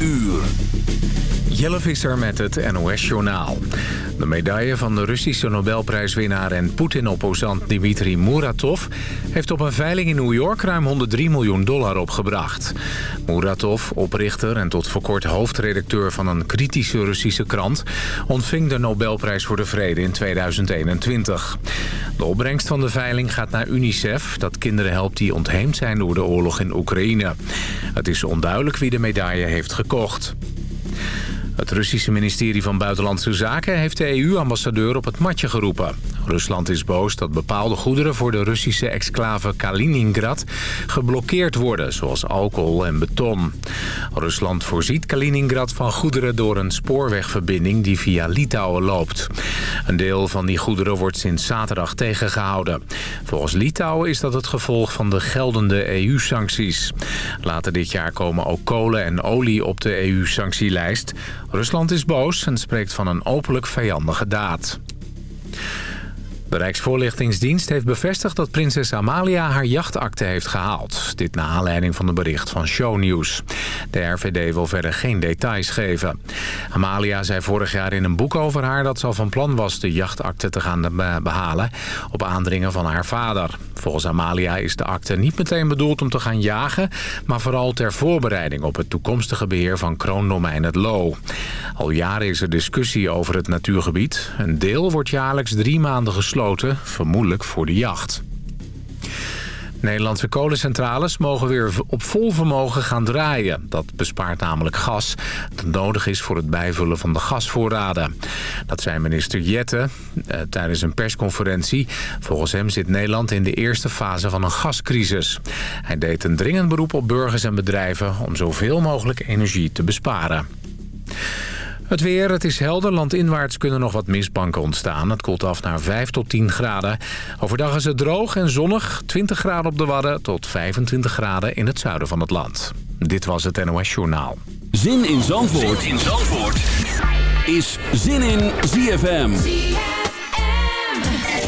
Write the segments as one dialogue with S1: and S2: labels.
S1: uur.
S2: Jelle Visser met het NOS-journaal. De medaille van de Russische Nobelprijswinnaar en Poetin-opposant Dmitri Muratov... heeft op een veiling in New York ruim 103 miljoen dollar opgebracht. Muratov, oprichter en tot voor kort hoofdredacteur van een kritische Russische krant... ontving de Nobelprijs voor de Vrede in 2021. De opbrengst van de veiling gaat naar UNICEF... dat kinderen helpt die ontheemd zijn door de oorlog in Oekraïne. Het is onduidelijk wie de medaille heeft gekocht. Het Russische ministerie van Buitenlandse Zaken heeft de EU-ambassadeur op het matje geroepen. Rusland is boos dat bepaalde goederen voor de Russische exclave Kaliningrad geblokkeerd worden, zoals alcohol en beton. Rusland voorziet Kaliningrad van goederen door een spoorwegverbinding die via Litouwen loopt. Een deel van die goederen wordt sinds zaterdag tegengehouden. Volgens Litouwen is dat het gevolg van de geldende EU-sancties. Later dit jaar komen ook kolen en olie op de EU-sanctielijst. Rusland is boos en spreekt van een openlijk vijandige daad. De Rijksvoorlichtingsdienst heeft bevestigd dat prinses Amalia haar jachtakte heeft gehaald. Dit na aanleiding van de bericht van Shownieuws. De RVD wil verder geen details geven. Amalia zei vorig jaar in een boek over haar dat ze al van plan was de jachtakte te gaan behalen op aandringen van haar vader. Volgens Amalia is de akte niet meteen bedoeld om te gaan jagen, maar vooral ter voorbereiding op het toekomstige beheer van kroondomein het Loo. Al jaren is er discussie over het natuurgebied. Een deel wordt jaarlijks drie maanden gesloten vermoedelijk voor de jacht. Nederlandse kolencentrales mogen weer op vol vermogen gaan draaien. Dat bespaart namelijk gas dat nodig is voor het bijvullen van de gasvoorraden. Dat zei minister Jette eh, tijdens een persconferentie. Volgens hem zit Nederland in de eerste fase van een gascrisis. Hij deed een dringend beroep op burgers en bedrijven om zoveel mogelijk energie te besparen. Het weer, het is helder. Landinwaarts kunnen nog wat mistbanken ontstaan. Het koelt af naar 5 tot 10 graden. Overdag is het droog en zonnig. 20 graden op de Wadden tot 25 graden in het zuiden van het land. Dit was het NOS Journaal.
S1: Zin in Zandvoort, zin in Zandvoort. is Zin in ZFM. ZFM.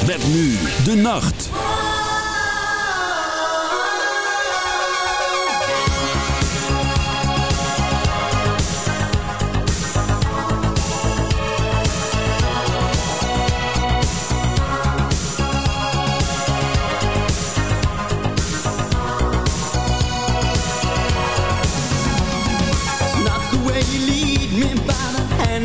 S1: Met nu de nacht.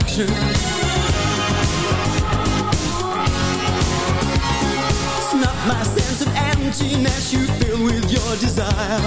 S3: affection It's not my sense of emptiness you fill with your desire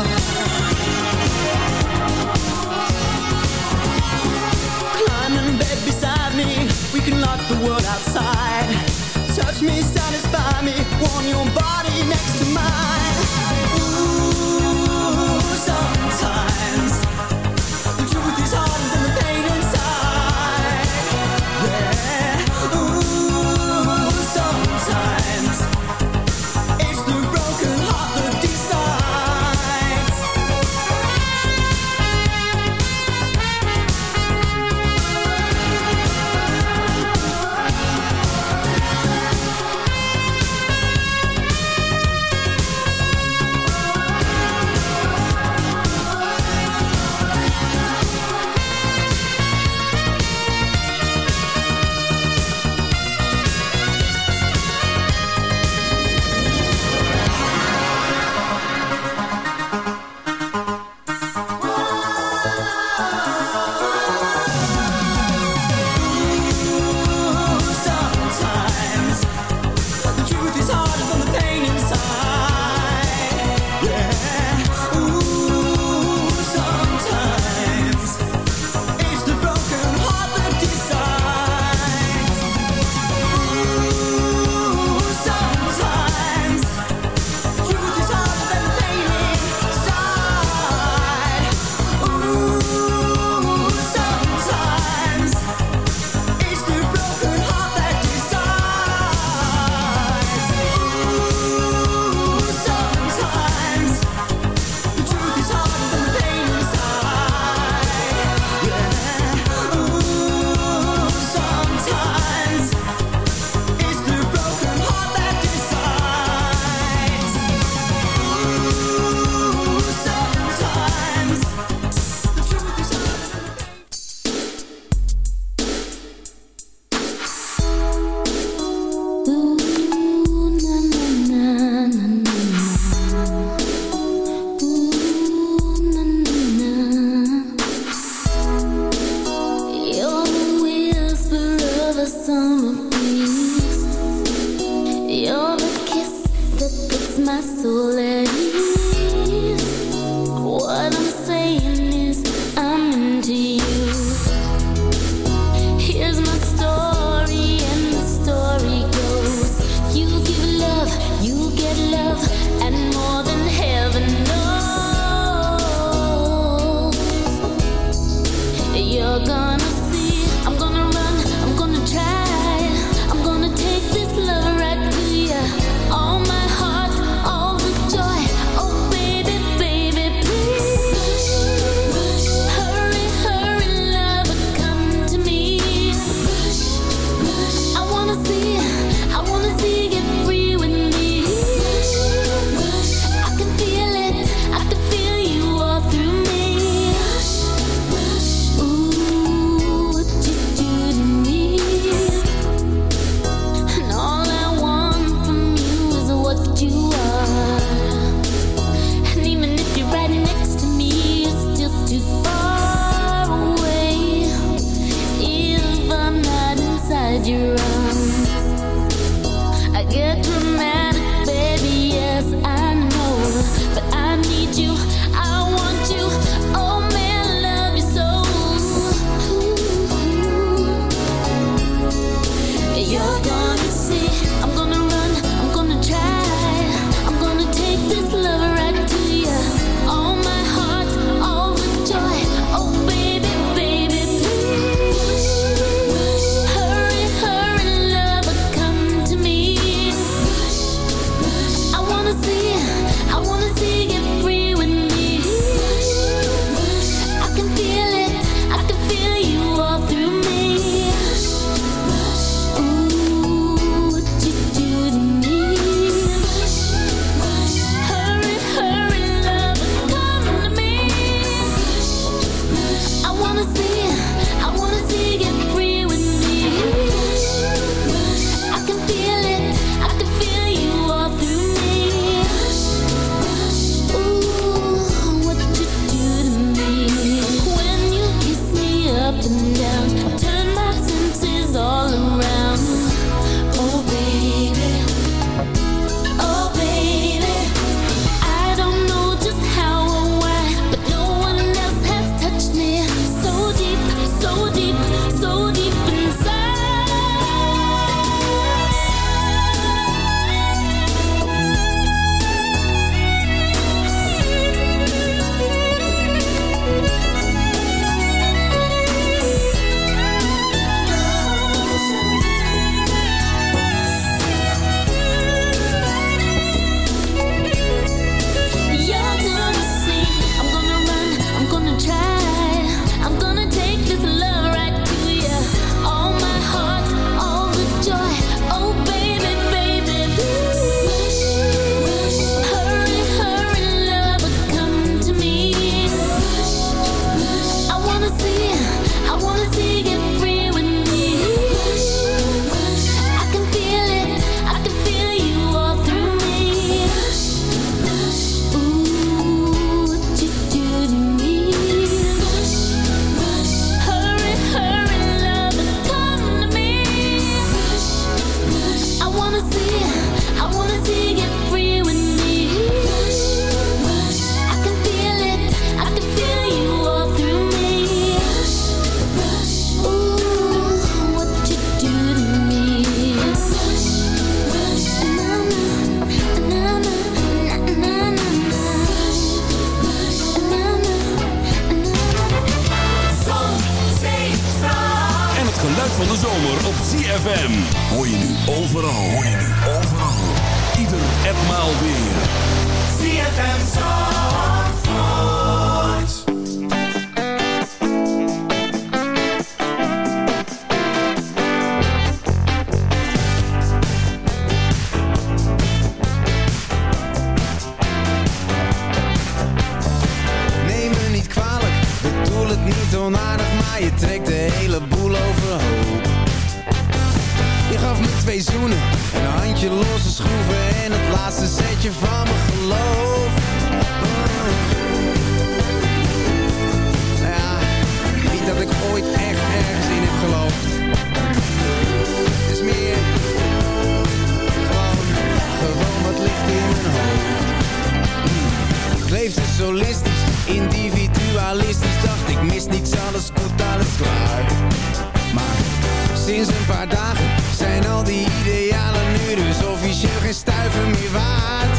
S4: sinds een paar dagen zijn al die idealen nu dus officieel geen stuiver meer waard.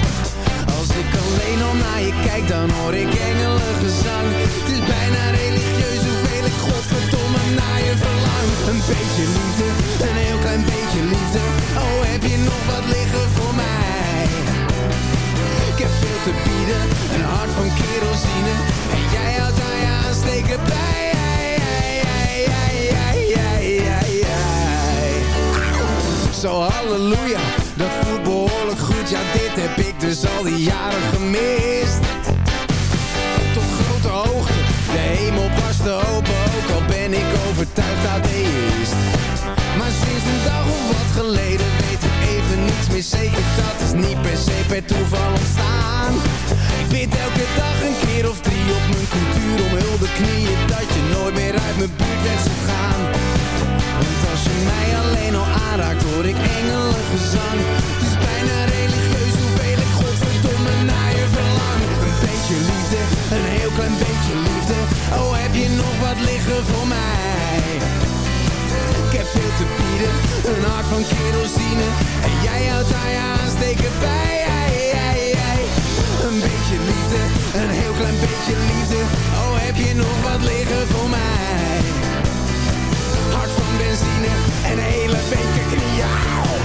S4: Als ik alleen al naar je kijk, dan hoor ik engelengezang Het is bijna religieus hoeveel ik godverdomme naar je verlang. Een beetje liefde, een heel klein beetje liefde. Oh, heb je nog wat liggen voor mij? Ik heb veel te bieden, een hart van kerosine. En jij houdt aan je aansteken bij Zo halleluja, dat voelt behoorlijk goed. Ja, dit heb ik dus al die jaren gemist. Tot grote hoogte, de hemel barst open Ook al ben ik overtuigd atheïst Maar sinds een dag of wat geleden weet ik even niets meer zeker. Dat is niet per se per toeval ontstaan. Ik bid elke dag een keer of drie mijn cultuur om hulde knieën Dat je nooit meer uit mijn buurt bent gegaan. Want als je mij alleen al aanraakt hoor ik engelengezang. Het is bijna religieus hoeveel ik godverdomme naar je verlang. Een beetje liefde, een heel klein beetje liefde. Oh heb je nog wat liggen voor mij? Ik heb veel te bieden, een hart van kerosine. En jij houdt daar je aansteken bij Een beetje liefde, een heel klein beetje liefde. Oh heb je nog wat liggen voor mij? Hart van benzine en hele weken knieën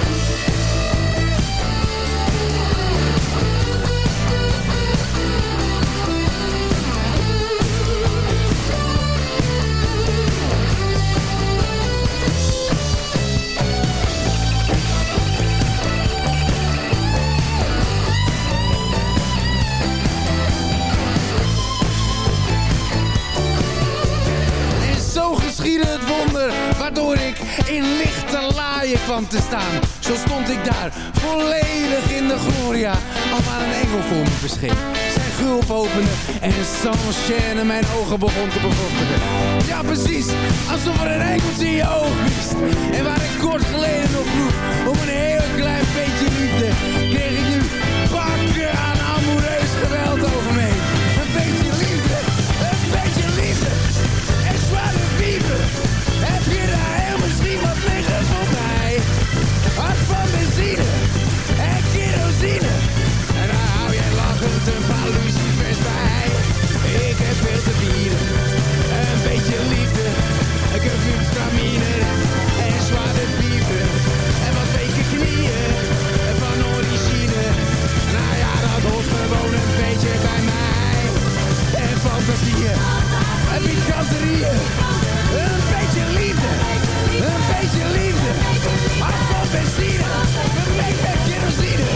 S4: in lichte laaien kwam te staan. Zo stond ik daar, volledig in de gloria, al waar een engel voor me verscheen. Zijn gulp opende en sans chaîne mijn ogen begon te bevochtigen. Ja precies, alsof er een engeltje in je oog wist. En waar ik kort geleden nog vroeg om een heel klein beetje liefde, kreeg ik nu Een beetje liefde, een beetje liefde. Hart van benzine, vermengd met kerosine.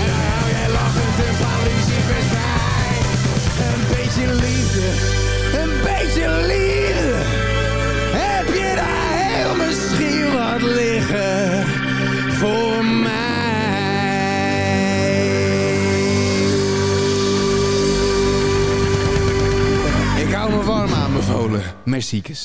S4: En dan hou jij lachend een paar. Een beetje liefde, een beetje liefde. Heb je daar heel misschien wat liggen voor Merciekes.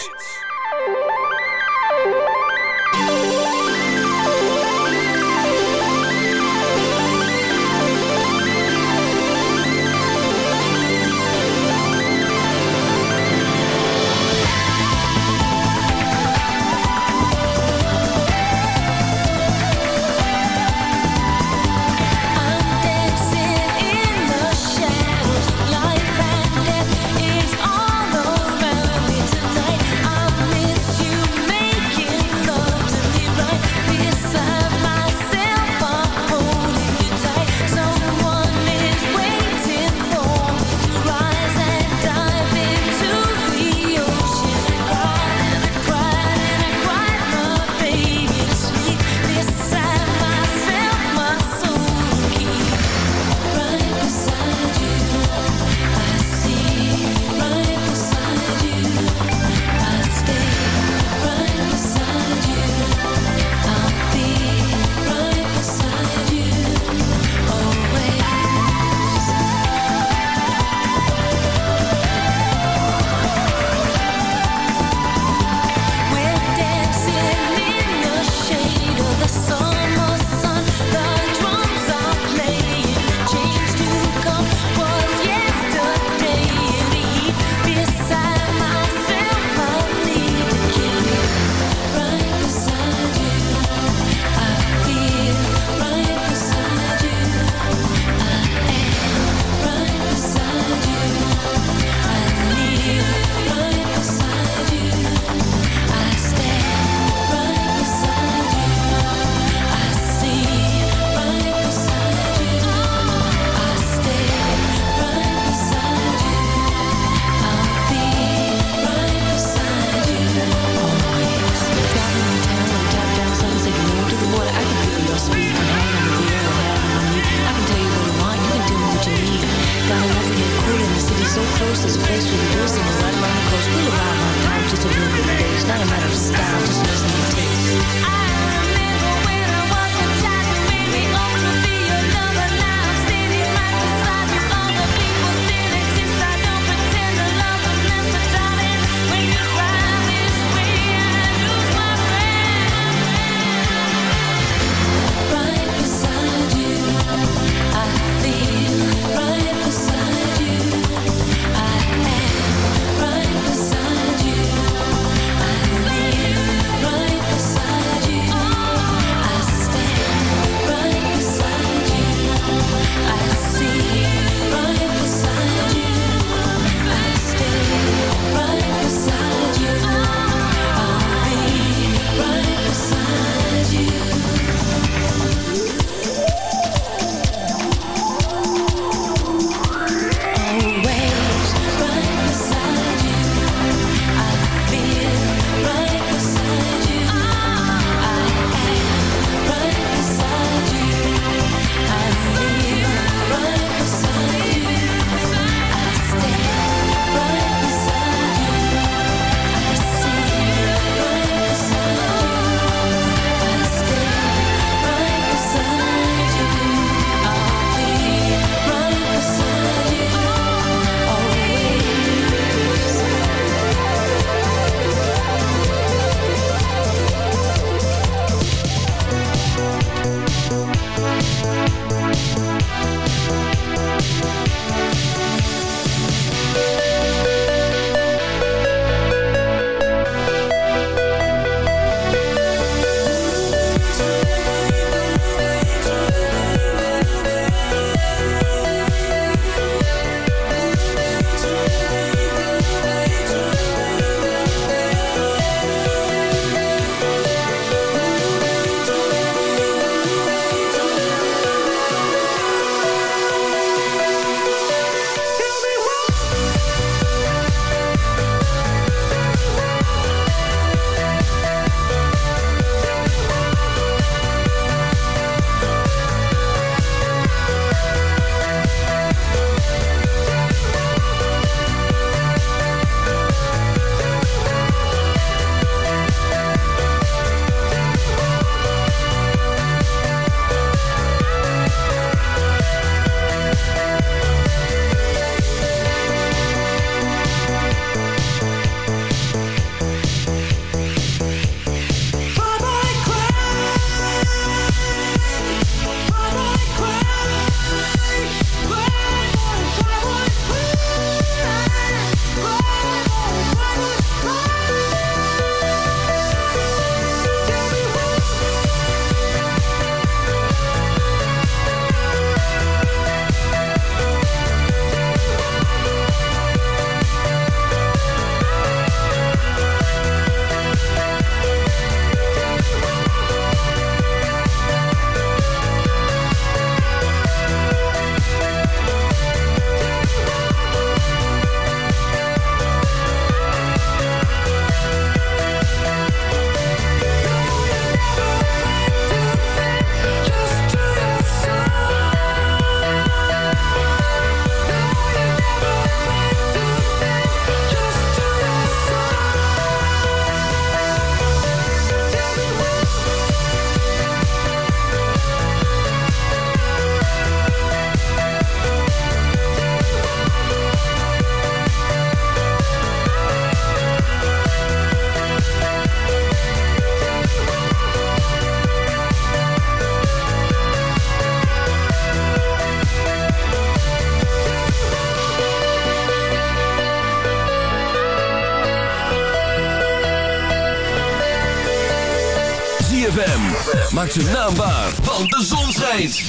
S1: Waar, want de zon schijnt.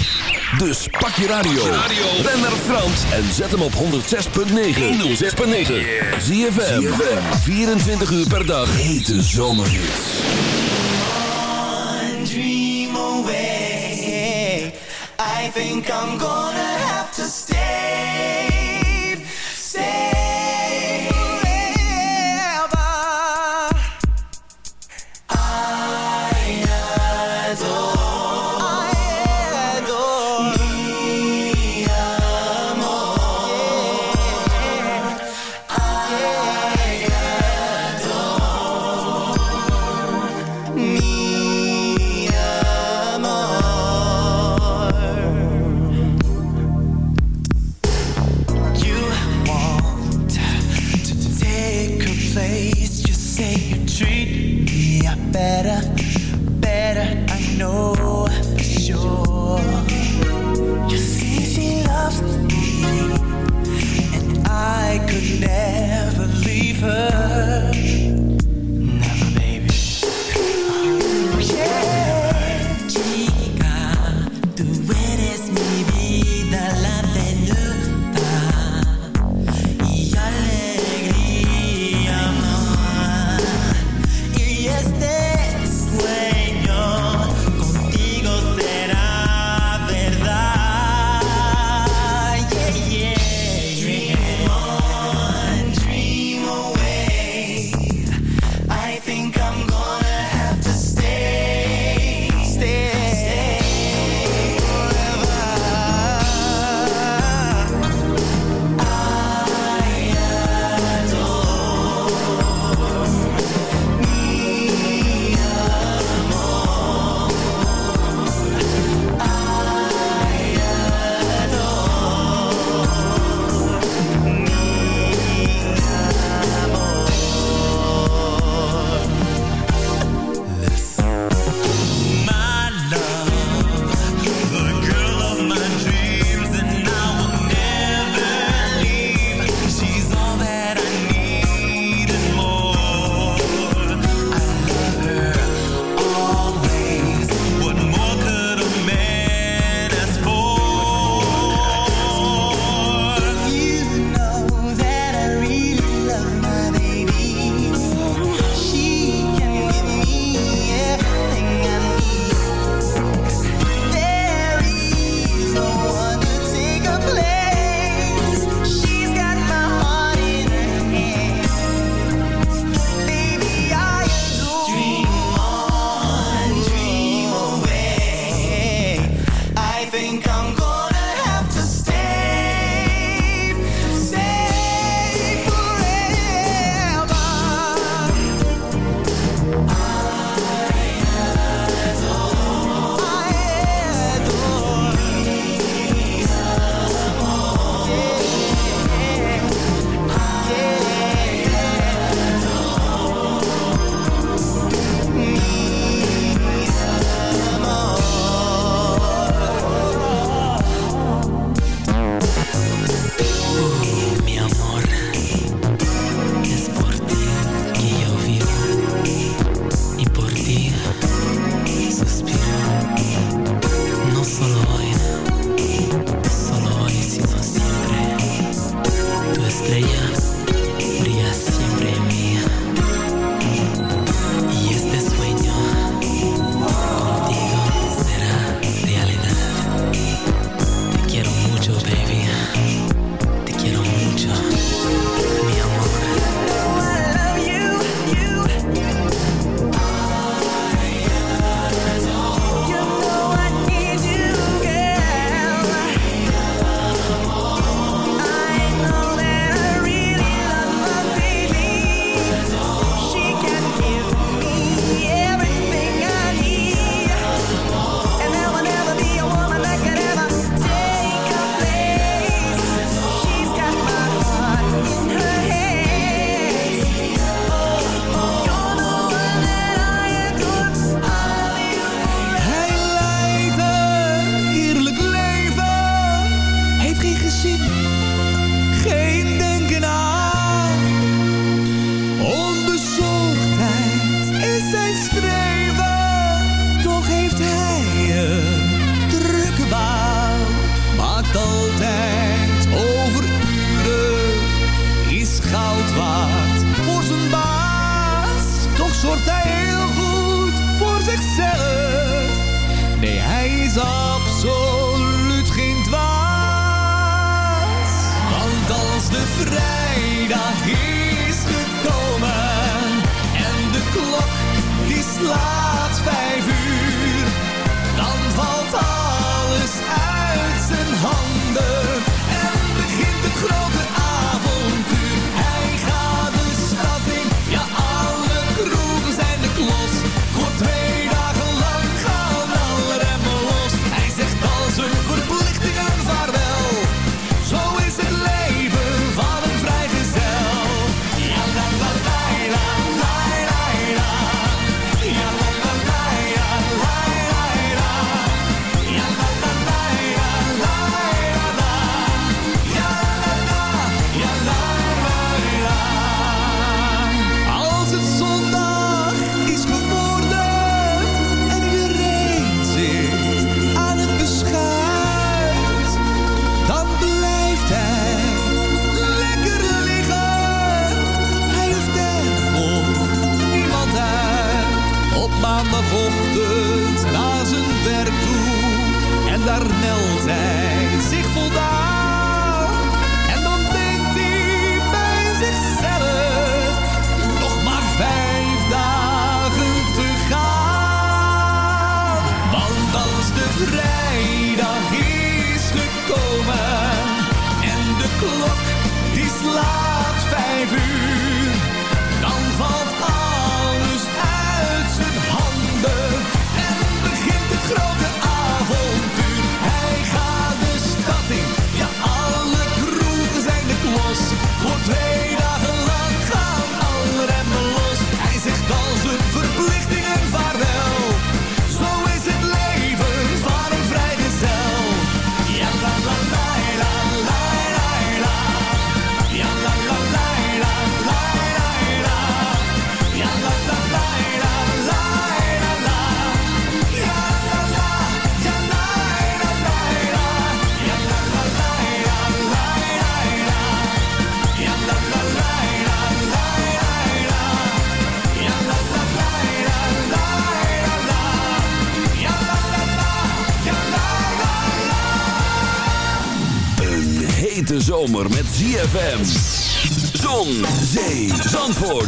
S1: Dus pak je radio, ren naar Frans en zet hem op 106.9. 106.9. Zie je 24 uur per dag. Hete zomerhits.
S3: One dream away. I think I'm gonna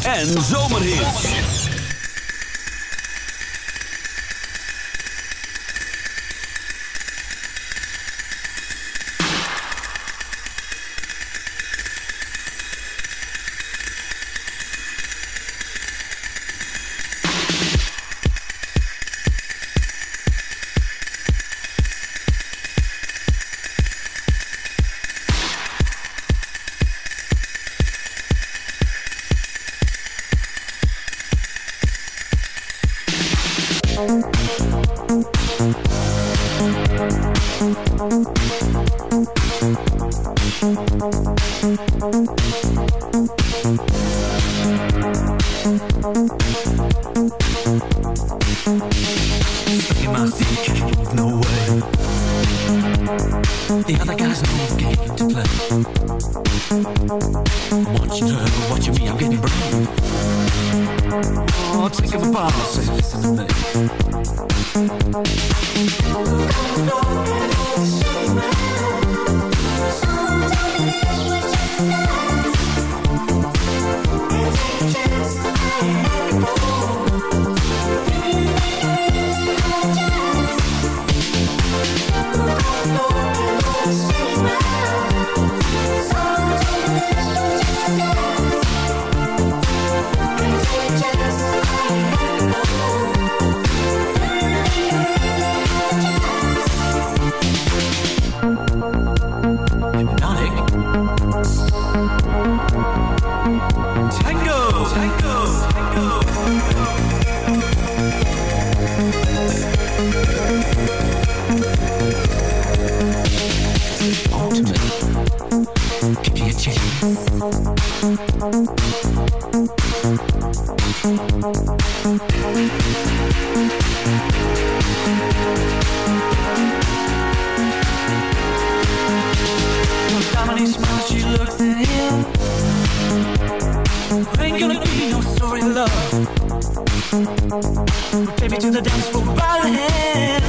S5: en
S6: zomerhit. love. me to the dance floor by the hand.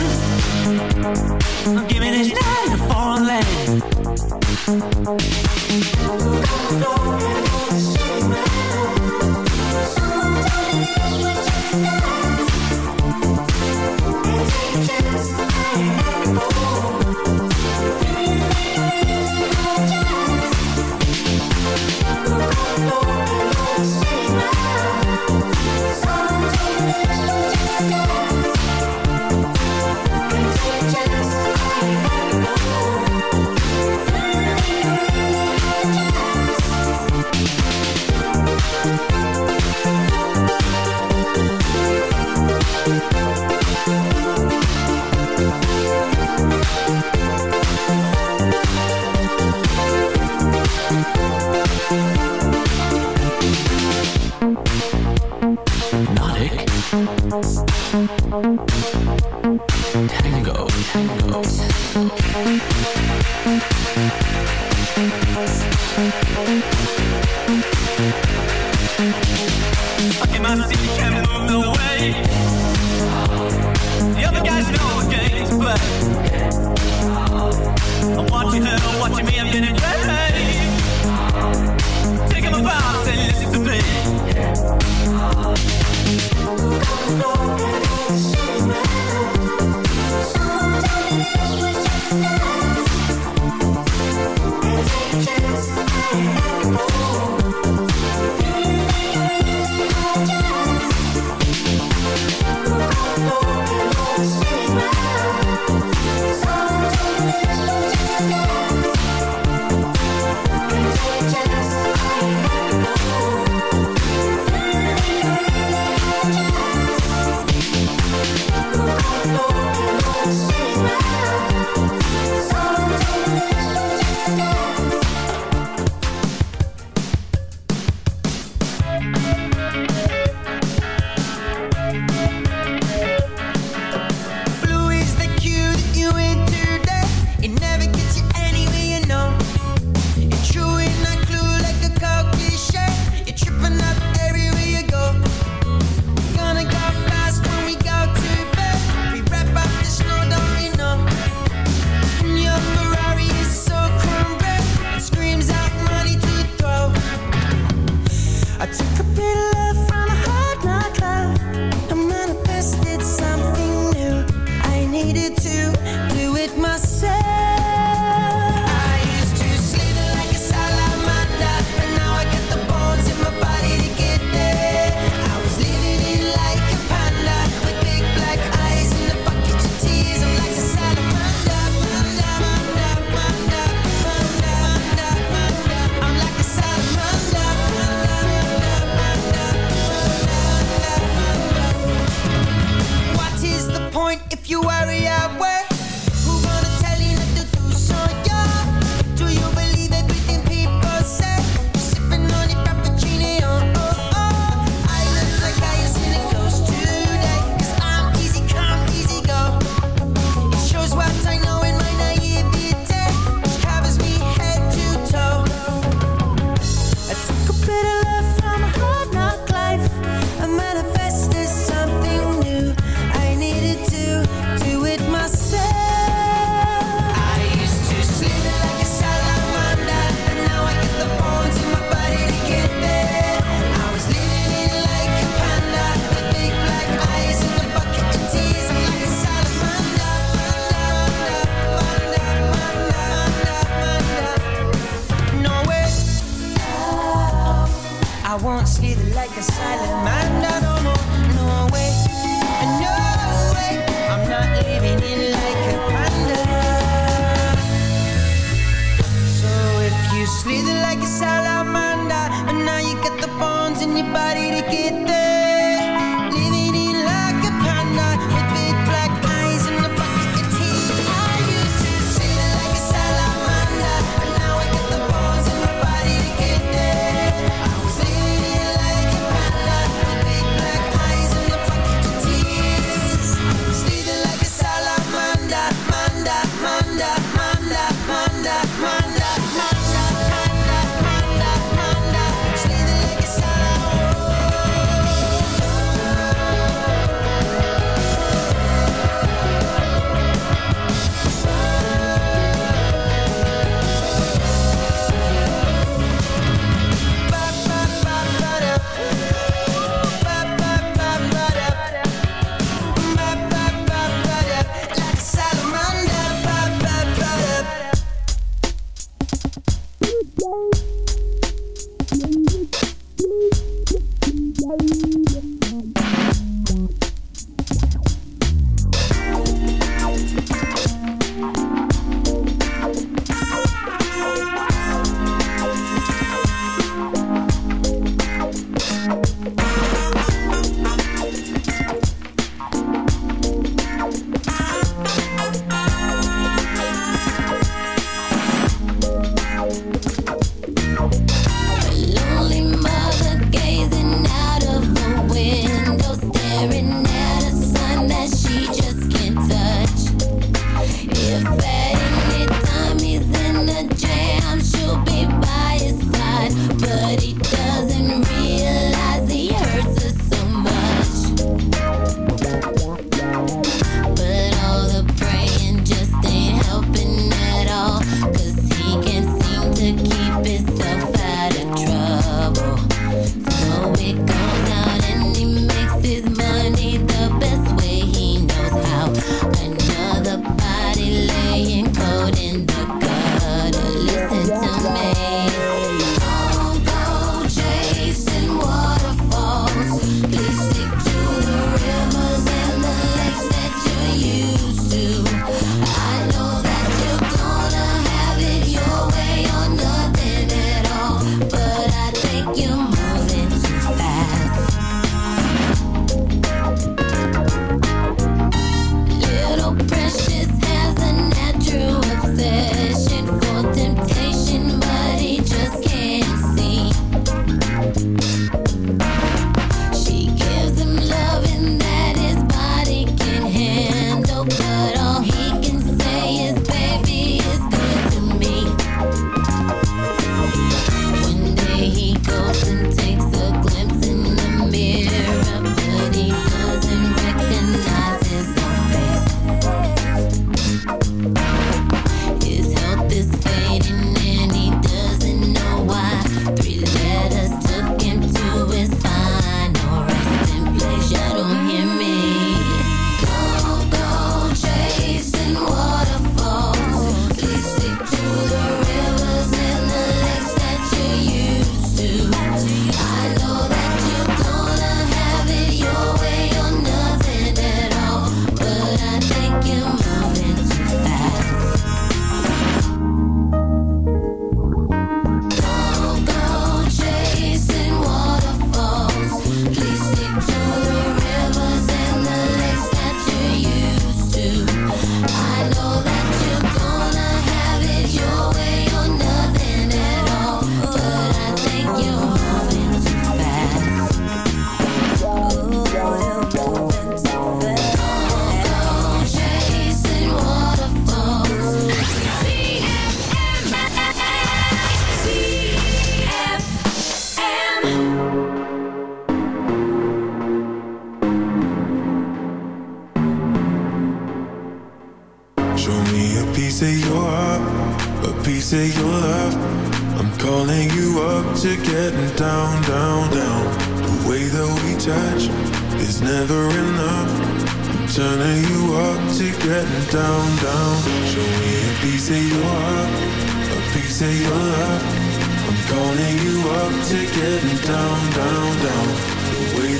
S7: Bye.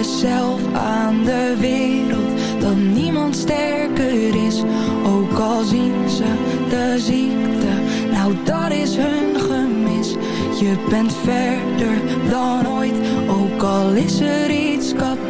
S8: jezelf aan de wereld Dat niemand sterker is Ook al zien ze de ziekte. Nou dat is hun gemis. Je bent verder dan ooit Ook al is er iets kapot.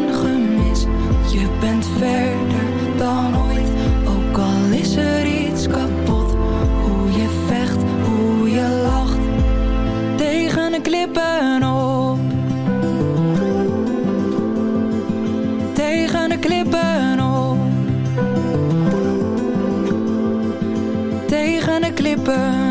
S1: slipper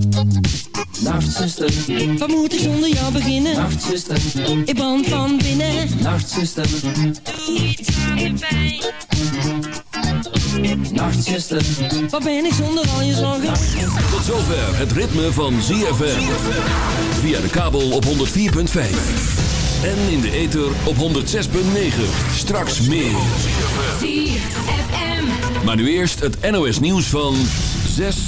S9: Nacht, zuster, wat moet ik zonder jou beginnen? Nacht, zuster, ik brand van binnen Nacht, zuster, doe iets aan de pijn Nachtzuster, wat ben ik zonder al je zorgen?
S1: Tot zover het ritme van ZFM. Via de kabel op 104.5. En in de ether op 106.9. Straks meer.
S10: ZFM.
S1: Maar nu eerst het NOS nieuws van 6